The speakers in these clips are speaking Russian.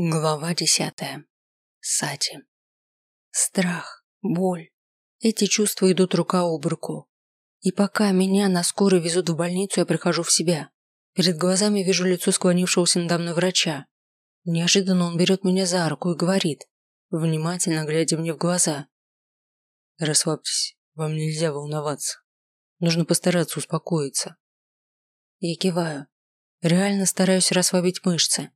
Глава десятая. Сати. Страх, боль. Эти чувства идут рука об руку. И пока меня на скорой везут в больницу, я прихожу в себя. Перед глазами вижу лицо склонившегося надо мной врача. Неожиданно он берет меня за руку и говорит, внимательно глядя мне в глаза. «Расслабьтесь, вам нельзя волноваться. Нужно постараться успокоиться». Я киваю. Реально стараюсь расслабить мышцы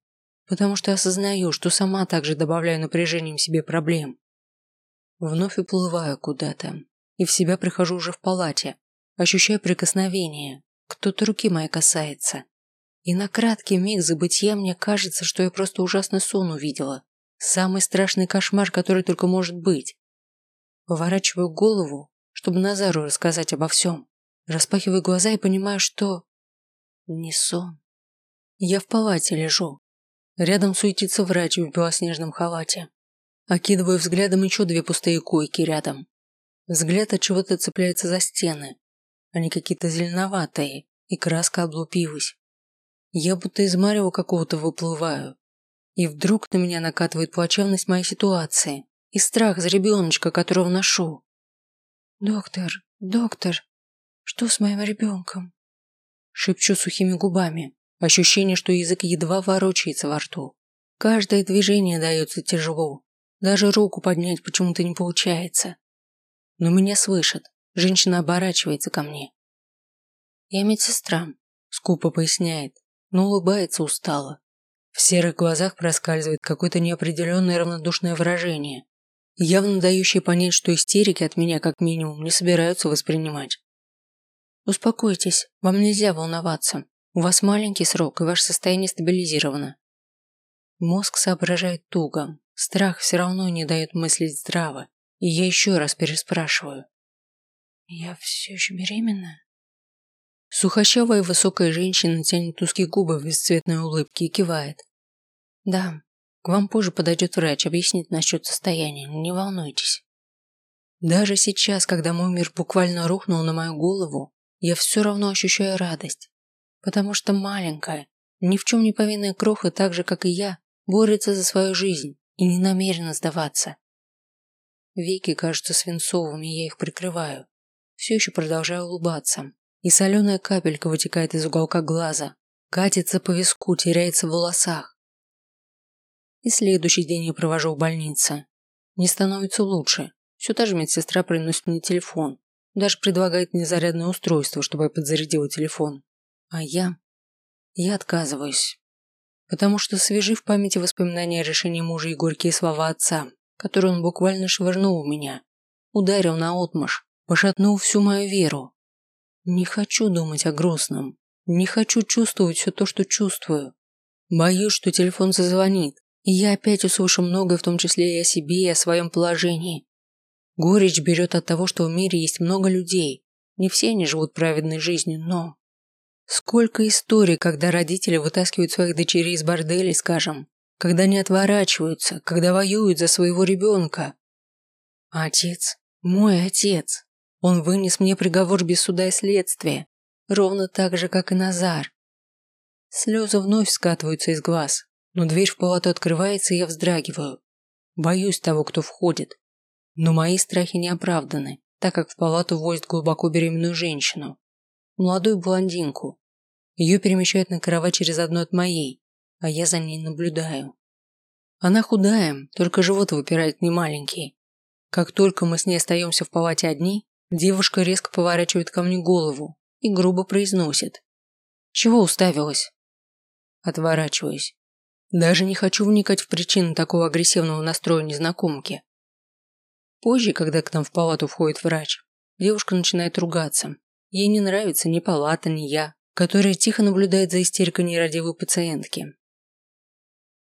потому что осознаю, что сама также добавляю напряжением себе проблем. Вновь уплываю куда-то, и в себя прихожу уже в палате, ощущаю прикосновение, кто-то руки моей касается. И на краткий миг забытия мне кажется, что я просто ужасный сон увидела. Самый страшный кошмар, который только может быть. Поворачиваю голову, чтобы Назару рассказать обо всем. Распахиваю глаза и понимаю, что... Не сон. Я в палате лежу, Рядом суетится врач в белоснежном халате. Окидываю взглядом еще две пустые койки рядом. Взгляд от чего-то цепляется за стены. Они какие-то зеленоватые, и краска облупилась. Я будто из марева какого-то выплываю. И вдруг на меня накатывает плачевность моей ситуации и страх за ребеночка, которого ношу. «Доктор, доктор, что с моим ребенком?» Шепчу сухими губами. Ощущение, что язык едва ворочается во рту. Каждое движение дается тяжело. Даже руку поднять почему-то не получается. Но меня слышат. Женщина оборачивается ко мне. Я медсестра, скупо поясняет, но улыбается устало. В серых глазах проскальзывает какое-то неопределенное равнодушное выражение, явно дающее понять, что истерики от меня как минимум не собираются воспринимать. Успокойтесь, вам нельзя волноваться. У вас маленький срок, и ваше состояние стабилизировано. Мозг соображает туго. Страх все равно не дает мыслить здраво. И я еще раз переспрашиваю. Я все еще беременна? Сухощавая высокая женщина тянет узкие губы в бесцветной улыбке и кивает. Да, к вам позже подойдет врач, объяснит насчет состояния, не волнуйтесь. Даже сейчас, когда мой мир буквально рухнул на мою голову, я все равно ощущаю радость. Потому что маленькая, ни в чем не повинная кроха, так же, как и я, борется за свою жизнь и не намерена сдаваться. Веки кажутся свинцовыми, я их прикрываю. Все еще продолжаю улыбаться. И соленая капелька вытекает из уголка глаза, катится по виску, теряется в волосах. И следующий день я провожу в больнице. Не становится лучше. Все та же медсестра приносит мне телефон. Даже предлагает мне зарядное устройство, чтобы я подзарядила телефон. А я... Я отказываюсь. Потому что свежи в памяти воспоминания о решении мужа и горькие слова отца, которые он буквально швырнул в меня. Ударил на отмаш, пошатнул всю мою веру. Не хочу думать о грустном. Не хочу чувствовать все то, что чувствую. Боюсь, что телефон зазвонит, и я опять услышу многое, в том числе и о себе, и о своем положении. Горечь берет от того, что в мире есть много людей. Не все они живут праведной жизнью, но... Сколько историй, когда родители вытаскивают своих дочерей из борделей, скажем, когда не отворачиваются, когда воюют за своего ребенка. Отец, мой отец, он вынес мне приговор без суда и следствия, ровно так же, как и Назар. Слезы вновь скатываются из глаз, но дверь в палату открывается, и я вздрагиваю. Боюсь того, кто входит. Но мои страхи не оправданы, так как в палату возят глубоко беременную женщину. Молодую блондинку, ее перемещают на кровать через одну от моей, а я за ней наблюдаю. Она худая, только живот выпирает немаленький. Как только мы с ней остаемся в палате одни, девушка резко поворачивает ко мне голову и грубо произносит. «Чего уставилась?» Отворачиваюсь. Даже не хочу вникать в причины такого агрессивного настроя незнакомки. Позже, когда к нам в палату входит врач, девушка начинает ругаться. Ей не нравится ни палата, ни я, которая тихо наблюдает за истерикой нерадивой пациентки.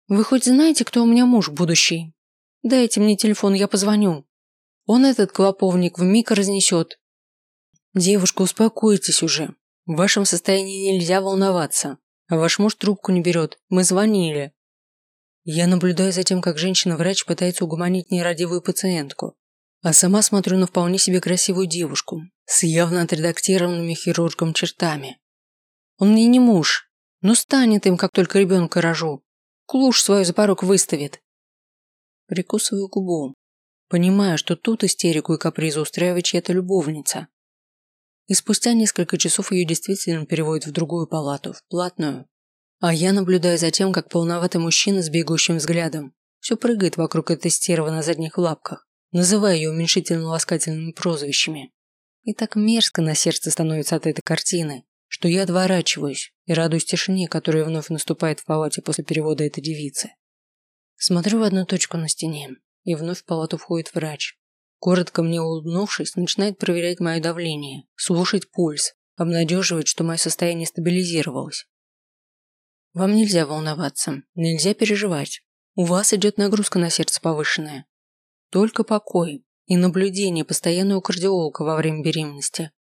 «Вы хоть знаете, кто у меня муж будущий? Дайте мне телефон, я позвоню. Он этот клоповник вмиг разнесет». «Девушка, успокойтесь уже. В вашем состоянии нельзя волноваться. Ваш муж трубку не берет. Мы звонили». Я наблюдаю за тем, как женщина-врач пытается угомонить нерадивую пациентку, а сама смотрю на вполне себе красивую девушку с явно отредактированными хирургом чертами. Он мне не муж, но станет им, как только ребенка рожу. Клуш свою за порог выставит. Прикусываю губу, понимая, что тут истерику и капризу устраивает чья-то любовница. И спустя несколько часов ее действительно переводят в другую палату, в платную. А я наблюдаю за тем, как полноватый мужчина с бегущим взглядом все прыгает вокруг этой стервы на задних лапках, называя ее уменьшительно-ласкательными прозвищами. И так мерзко на сердце становится от этой картины, что я отворачиваюсь и радуюсь тишине, которая вновь наступает в палате после перевода этой девицы. Смотрю в одну точку на стене, и вновь в палату входит врач. Коротко мне улыбнувшись, начинает проверять мое давление, слушать пульс, обнадеживать, что мое состояние стабилизировалось. Вам нельзя волноваться, нельзя переживать. У вас идет нагрузка на сердце повышенная. Только покой, и наблюдение постоянно у кардиолога во время беременности.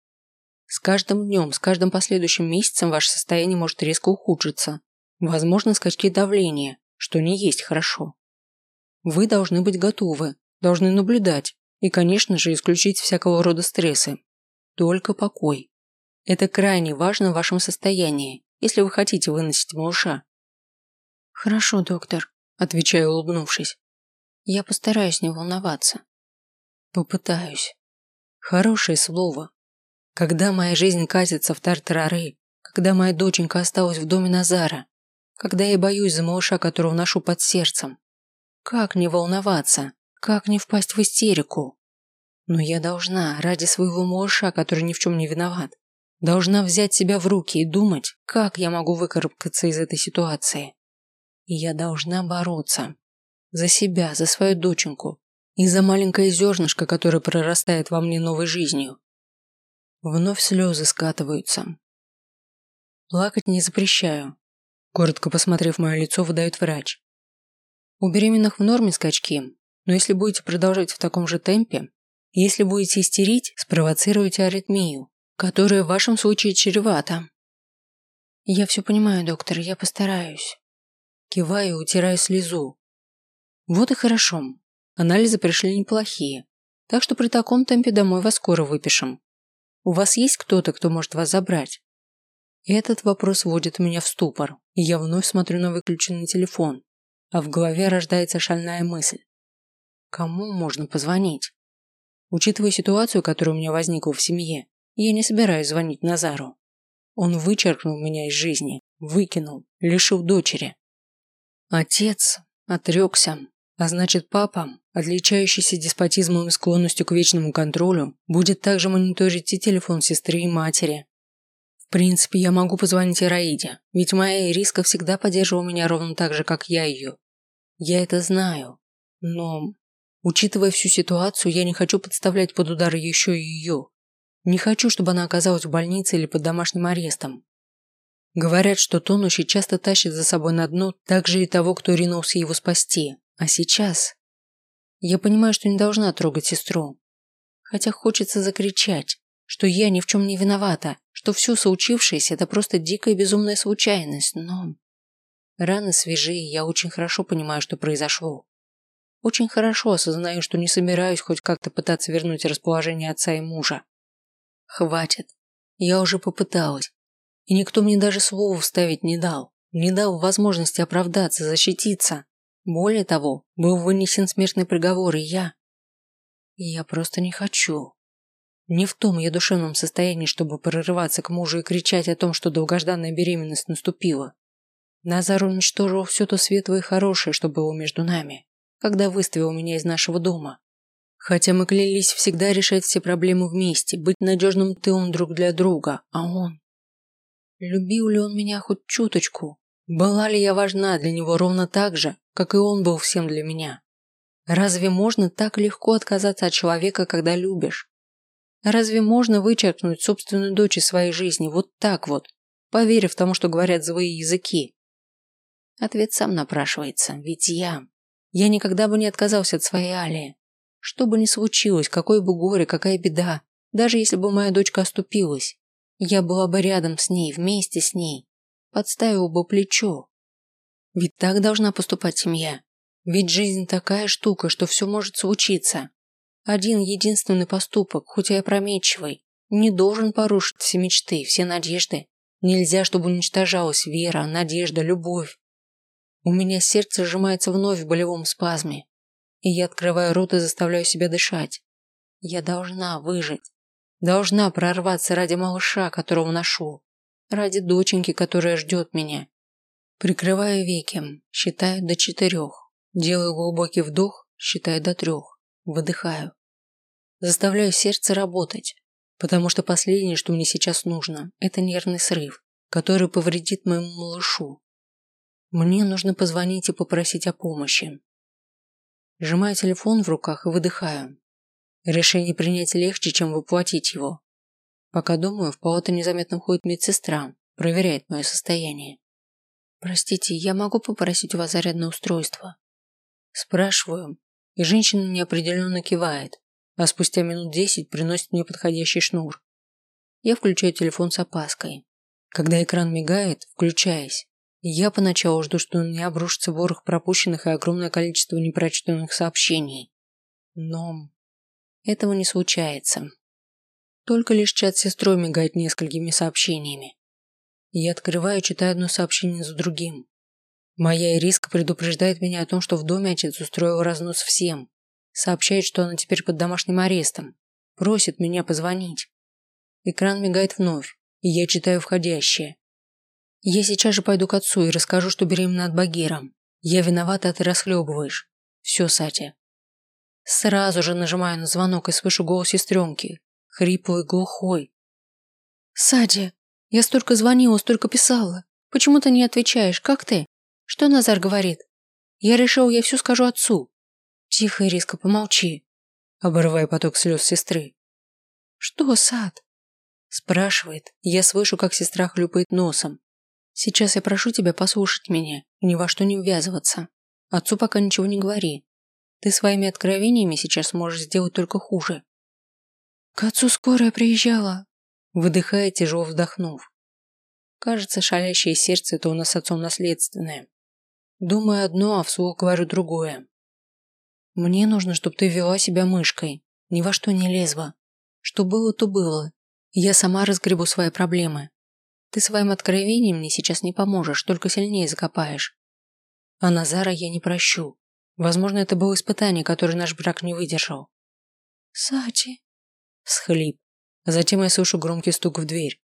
С каждым днем, с каждым последующим месяцем ваше состояние может резко ухудшиться. Возможно, скачки давления, что не есть хорошо. Вы должны быть готовы, должны наблюдать и, конечно же, исключить всякого рода стрессы. Только покой. Это крайне важно в вашем состоянии, если вы хотите выносить малыша. Хорошо, доктор, отвечаю, улыбнувшись. Я постараюсь не волноваться. Попытаюсь. Хорошее слово. Когда моя жизнь катится в тартарары, когда моя доченька осталась в доме Назара, когда я боюсь за малыша, которого ношу под сердцем. Как не волноваться? Как не впасть в истерику? Но я должна, ради своего малыша, который ни в чем не виноват, должна взять себя в руки и думать, как я могу выкарабкаться из этой ситуации. И я должна бороться. За себя, за свою доченьку, и за маленькое зернышко, которое прорастает во мне новой жизнью. Вновь слезы скатываются. Плакать не запрещаю. Коротко посмотрев мое лицо, выдает врач. У беременных в норме скачки, но если будете продолжать в таком же темпе, если будете истерить, спровоцируете аритмию, которая в вашем случае чревата. Я все понимаю, доктор, я постараюсь. Киваю и утираю слезу. Вот и хорошо. Анализы пришли неплохие, так что при таком темпе домой вас скоро выпишем. У вас есть кто-то, кто может вас забрать? Этот вопрос вводит меня в ступор, и я вновь смотрю на выключенный телефон, а в голове рождается шальная мысль. Кому можно позвонить? Учитывая ситуацию, которая у меня возникла в семье, я не собираюсь звонить Назару. Он вычеркнул меня из жизни, выкинул, лишил дочери. Отец отрекся, а значит папа отличающийся деспотизмом и склонностью к вечному контролю, будет также мониторить и телефон сестры и матери. В принципе, я могу позвонить Ираиде, ведь моя Ириска всегда поддерживала меня ровно так же, как я ее. Я это знаю. Но, учитывая всю ситуацию, я не хочу подставлять под удар еще и ее. Не хочу, чтобы она оказалась в больнице или под домашним арестом. Говорят, что тонущий часто тащит за собой на дно также и того, кто ринулся его спасти. А сейчас я понимаю, что не должна трогать сестру. Хотя хочется закричать, что я ни в чем не виновата, что все случившееся – это просто дикая безумная случайность, но… Раны свежие, я очень хорошо понимаю, что произошло. Очень хорошо осознаю, что не собираюсь хоть как-то пытаться вернуть расположение отца и мужа. Хватит. Я уже попыталась. И никто мне даже слова вставить не дал. Не дал возможности оправдаться, защититься. Более того, был вынесен смертный приговор, и я... Я просто не хочу. Не в том я душевном состоянии, чтобы прорываться к мужу и кричать о том, что долгожданная беременность наступила. Назар уничтожил все то светлое и хорошее, что было между нами, когда выставил меня из нашего дома. Хотя мы клялись всегда решать все проблемы вместе, быть надежным тылом друг для друга, а он... Любил ли он меня хоть чуточку? Была ли я важна для него ровно так же, как и он был всем для меня? Разве можно так легко отказаться от человека, когда любишь? Разве можно вычеркнуть собственную дочь из своей жизни вот так вот, поверив тому, что говорят злые языки? Ответ сам напрашивается, ведь я... Я никогда бы не отказался от своей Алии. Что бы ни случилось, какое бы горе, какая беда, даже если бы моя дочка оступилась, я была бы рядом с ней, вместе с ней подставил бы плечо. Ведь так должна поступать семья. Ведь жизнь такая штука, что все может случиться. Один единственный поступок, хоть и опрометчивый, не должен порушить все мечты, все надежды. Нельзя, чтобы уничтожалась вера, надежда, любовь. У меня сердце сжимается вновь в болевом спазме, и я открываю рот и заставляю себя дышать. Я должна выжить. Должна прорваться ради малыша, которого ношу. Ради доченьки, которая ждет меня. Прикрываю веки, считаю до четырех. Делаю глубокий вдох, считаю до трех. Выдыхаю. Заставляю сердце работать, потому что последнее, что мне сейчас нужно, это нервный срыв, который повредит моему малышу. Мне нужно позвонить и попросить о помощи. Сжимаю телефон в руках и выдыхаю. Решение принять легче, чем воплотить его. Пока думаю, в палату незаметно входит медсестра, проверяет мое состояние. «Простите, я могу попросить у вас зарядное устройство?» Спрашиваю, и женщина неопределенно кивает, а спустя минут десять приносит мне подходящий шнур. Я включаю телефон с опаской. Когда экран мигает, включаясь, я поначалу жду, что на меня обрушится ворох пропущенных и огромное количество непрочитанных сообщений. Но этого не случается. Только лишь чат с сестрой мигает несколькими сообщениями. Я открываю и читаю одно сообщение за другим. Моя Ириска предупреждает меня о том, что в доме отец устроил разнос всем, Сообщает, что она теперь под домашним арестом. Просит меня позвонить. Экран мигает вновь, и я читаю входящее. Я сейчас же пойду к отцу и расскажу, что беременна от Багира. Я виновата, а ты расхлебываешь. Все, Сатя. Сразу же нажимаю на звонок и слышу голос сестренки. Хриплый, глухой. Сатя, я столько звонила, столько писала. Почему ты не отвечаешь? Как ты? Что Назар говорит? Я решил, я все скажу отцу. Тихо, Ириска, помолчи. Обрывая поток слез сестры. Что, Сад? Спрашивает. Я слышу, как сестра хлюпает носом. Сейчас я прошу тебя послушать меня и ни во что не ввязываться. Отцу пока ничего не говори. Ты своими откровениями сейчас можешь сделать только хуже. К отцу скорая приезжала. Выдыхая, тяжело вздохнув. Кажется, шалящее сердце – это у нас с отцом наследственное. Думаю одно, а вслух говорю другое. Мне нужно, чтобы ты вела себя мышкой, ни во что не лезла. Что было, то было. Я сама разгребу свои проблемы. Ты своим откровением мне сейчас не поможешь, только сильнее закопаешь. А Назара я не прощу. Возможно, это было испытание, которое наш брак не выдержал. Сачи. Схлип. Затем я слышу громкий стук в дверь.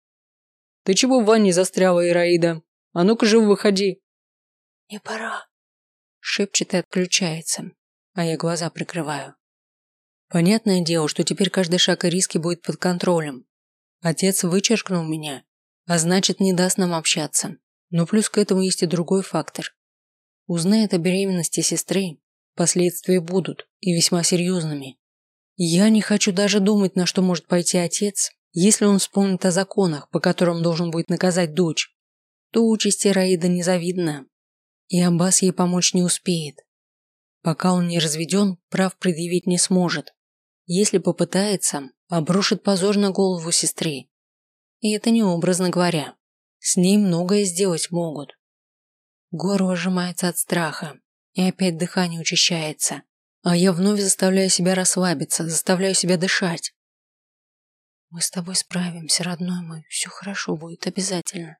Ты чего в ванне застряла, Ираида? А ну-ка живо выходи. Не пора. Шепчет и отключается а я глаза прикрываю. Понятное дело, что теперь каждый шаг и риски будет под контролем. Отец вычеркнул меня, а значит не даст нам общаться. Но плюс к этому есть и другой фактор. Узнает о беременности сестры, последствия будут, и весьма серьезными. Я не хочу даже думать, на что может пойти отец, если он вспомнит о законах, по которым должен будет наказать дочь. То участь Раида незавидна, и Аббас ей помочь не успеет. Пока он не разведен, прав предъявить не сможет. Если попытается, обрушит позор на голову сестры. И это не образно говоря. С ней многое сделать могут. Горло сжимается от страха, и опять дыхание учащается. А я вновь заставляю себя расслабиться, заставляю себя дышать. Мы с тобой справимся, родной мой, все хорошо будет обязательно.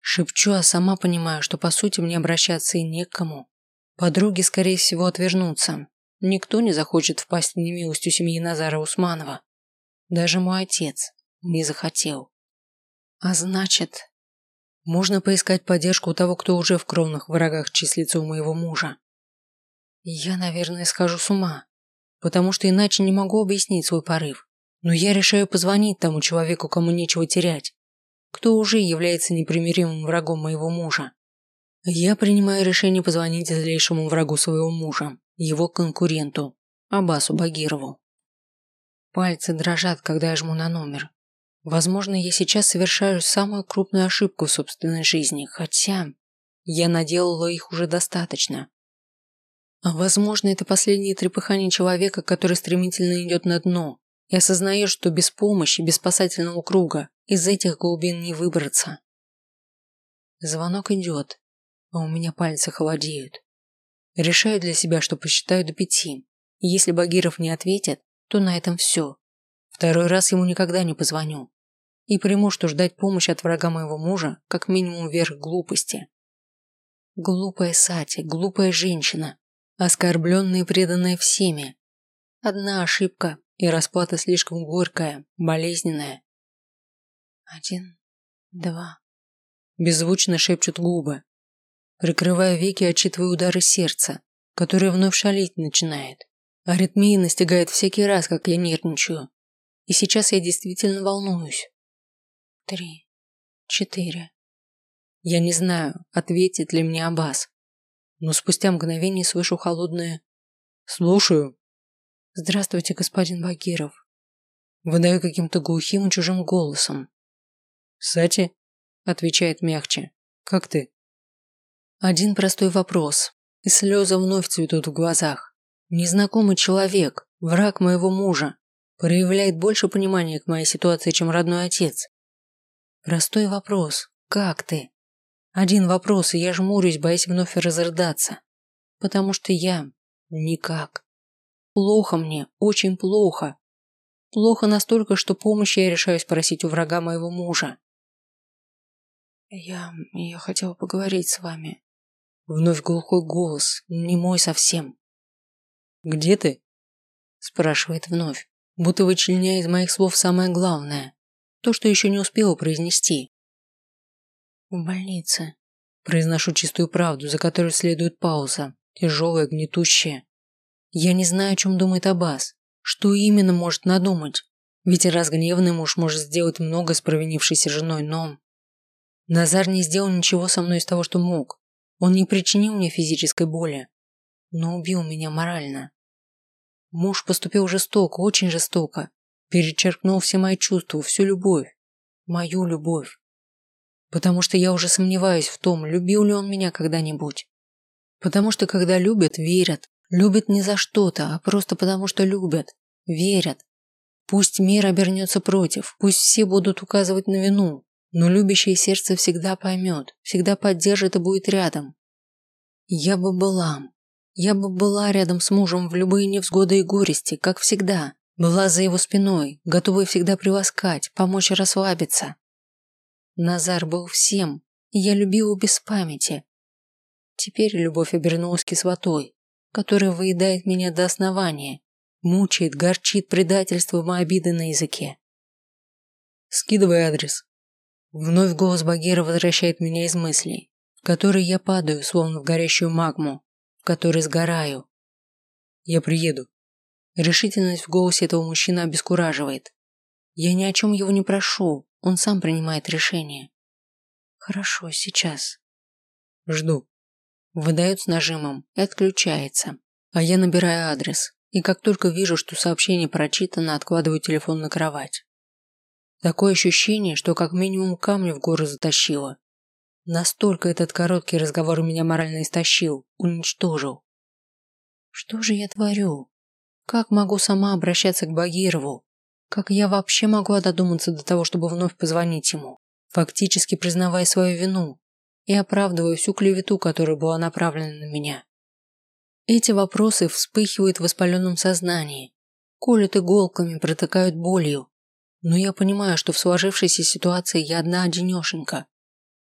Шепчу, а сама понимаю, что по сути мне обращаться и не к кому. Подруги, скорее всего, отвернутся. Никто не захочет впасть в немилость у семьи Назара Усманова. Даже мой отец не захотел. А значит, можно поискать поддержку у того, кто уже в кровных врагах числится у моего мужа. Я, наверное, схожу с ума, потому что иначе не могу объяснить свой порыв. Но я решаю позвонить тому человеку, кому нечего терять, кто уже является непримиримым врагом моего мужа. Я принимаю решение позвонить злейшему врагу своего мужа, его конкуренту, Абасу Багирову. Пальцы дрожат, когда я жму на номер. Возможно, я сейчас совершаю самую крупную ошибку в собственной жизни, хотя я наделала их уже достаточно. А возможно, это последнее трепыхание человека, который стремительно идет на дно и осознает, что без помощи, без спасательного круга из этих глубин не выбраться. Звонок идет, а у меня пальцы холодеют. Решаю для себя, что посчитаю до пяти. И если Багиров не ответит, то на этом все. Второй раз ему никогда не позвоню. И приму, что ждать помощи от врага моего мужа как минимум верх глупости. Глупая Сати, глупая женщина, оскорбленная и преданная всеми. Одна ошибка, и расплата слишком горькая, болезненная. Один, два. Беззвучно шепчут губы. Прикрывая веки, отчитываю удары сердца, которое вновь шалить начинает. Аритмия настигает всякий раз, как я нервничаю. И сейчас я действительно волнуюсь. Три, четыре. Я не знаю, ответит ли мне Аббас. Но спустя мгновение слышу холодное «Слушаю». «Здравствуйте, господин Багиров». Выдаю каким-то глухим и чужим голосом. «Сати?» – отвечает мягче. «Как ты?» Один простой вопрос, и слезы вновь цветут в глазах. Незнакомый человек, враг моего мужа, проявляет больше понимания к моей ситуации, чем родной отец. Простой вопрос. Как ты? Один вопрос, и я жмурюсь, боясь вновь разрыдаться. Потому что я никак. Плохо мне, очень плохо. Плохо настолько, что помощи я решаюсь просить у врага моего мужа. Я... я хотела поговорить с вами. Вновь глухой голос, не мой совсем. «Где ты?» Спрашивает вновь, будто вычленяя из моих слов самое главное. То, что еще не успела произнести. В больнице. Произношу чистую правду, за которой следует пауза, тяжелая, гнетущая. Я не знаю, о чем думает Аббас. Что именно может надумать? Ведь разгневанный муж может сделать много с провинившейся женой, но... Назар не сделал ничего со мной из того, что мог. Он не причинил мне физической боли, но убил меня морально. Муж поступил жестоко, очень жестоко, перечеркнул все мои чувства, всю любовь, мою любовь. Потому что я уже сомневаюсь в том, любил ли он меня когда-нибудь. Потому что когда любят, верят. Любят не за что-то, а просто потому что любят, верят. Пусть мир обернется против, пусть все будут указывать на вину, но любящее сердце всегда поймет, всегда поддержит и будет рядом. Я бы была, я бы была рядом с мужем в любые невзгоды и горести, как всегда, была за его спиной, готовая всегда приласкать, помочь расслабиться. Назар был всем, и я любила без памяти. Теперь любовь обернулась кислотой, которая выедает меня до основания, мучает, горчит предательством и обиды на языке. Скидывай адрес. Вновь голос Багира возвращает меня из мыслей, в которые я падаю, словно в горящую магму, в которой сгораю. Я приеду. Решительность в голосе этого мужчины обескураживает. Я ни о чем его не прошу, он сам принимает решение. Хорошо, сейчас. Жду. Выдает с нажимом и отключается. А я набираю адрес, и как только вижу, что сообщение прочитано, откладываю телефон на кровать. Такое ощущение, что как минимум камни в гору затащило. Настолько этот короткий разговор меня морально истощил, уничтожил. Что же я творю? Как могу сама обращаться к Багирову? Как я вообще могла додуматься до того, чтобы вновь позвонить ему, фактически признавая свою вину и оправдывая всю клевету, которая была направлена на меня? Эти вопросы вспыхивают в воспаленном сознании, колют иголками, протыкают болью. Но я понимаю, что в сложившейся ситуации я одна одинешенька.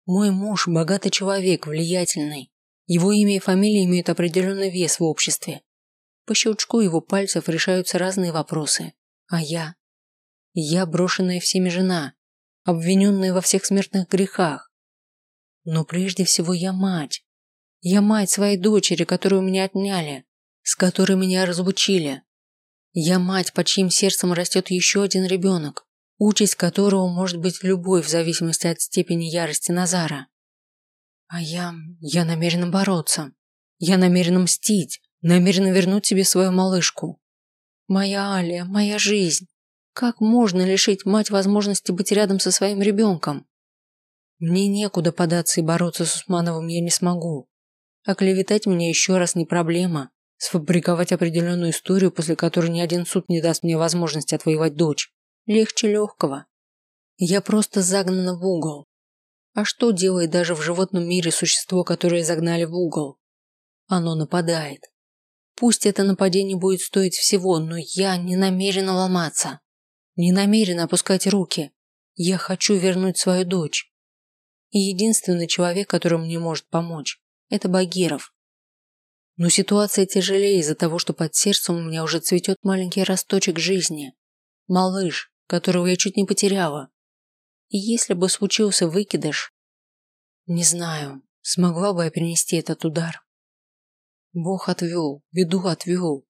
Мой муж – богатый человек, влиятельный. Его имя и фамилия имеют определенный вес в обществе. По щелчку его пальцев решаются разные вопросы. А я? Я брошенная всеми жена, обвиненная во всех смертных грехах. Но прежде всего я мать. Я мать своей дочери, которую меня отняли, с которой меня разлучили. Я мать, под чьим сердцем растет еще один ребенок, участь которого может быть любой в зависимости от степени ярости Назара. А я... я намерена бороться. Я намерена мстить намерена вернуть себе свою малышку. Моя Алия, моя жизнь. Как можно лишить мать возможности быть рядом со своим ребенком? Мне некуда податься и бороться с Усмановым я не смогу. А клеветать меня еще раз не проблема. Сфабриковать определенную историю, после которой ни один суд не даст мне возможности отвоевать дочь. Легче легкого. Я просто загнана в угол. А что делает даже в животном мире существо, которое загнали в угол? Оно нападает. Пусть это нападение будет стоить всего, но я не намерена ломаться. Не намерена опускать руки. Я хочу вернуть свою дочь. И единственный человек, который мне может помочь, Это Багиров. Но ситуация тяжелее из-за того, что под сердцем у меня уже цветет маленький росточек жизни. Малыш, которого я чуть не потеряла. И если бы случился выкидыш, не знаю, смогла бы я перенести этот удар. Бог отвел, беду отвел.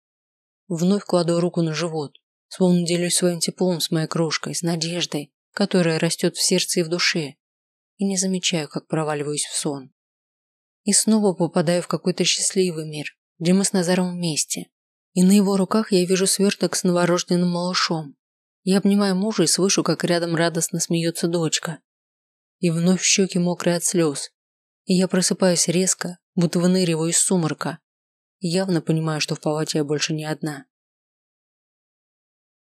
Вновь кладу руку на живот, словно делюсь своим теплом с моей крошкой, с надеждой, которая растет в сердце и в душе, и не замечаю, как проваливаюсь в сон. И снова попадаю в какой-то счастливый мир, где мы с Назаром вместе. И на его руках я вижу сверток с новорожденным малышом. Я обнимаю мужа и слышу, как рядом радостно смеется дочка. И вновь щеки мокрые от слез. И я просыпаюсь резко, будто выныриваю из сумрака, Явно понимаю, что в палате я больше не одна.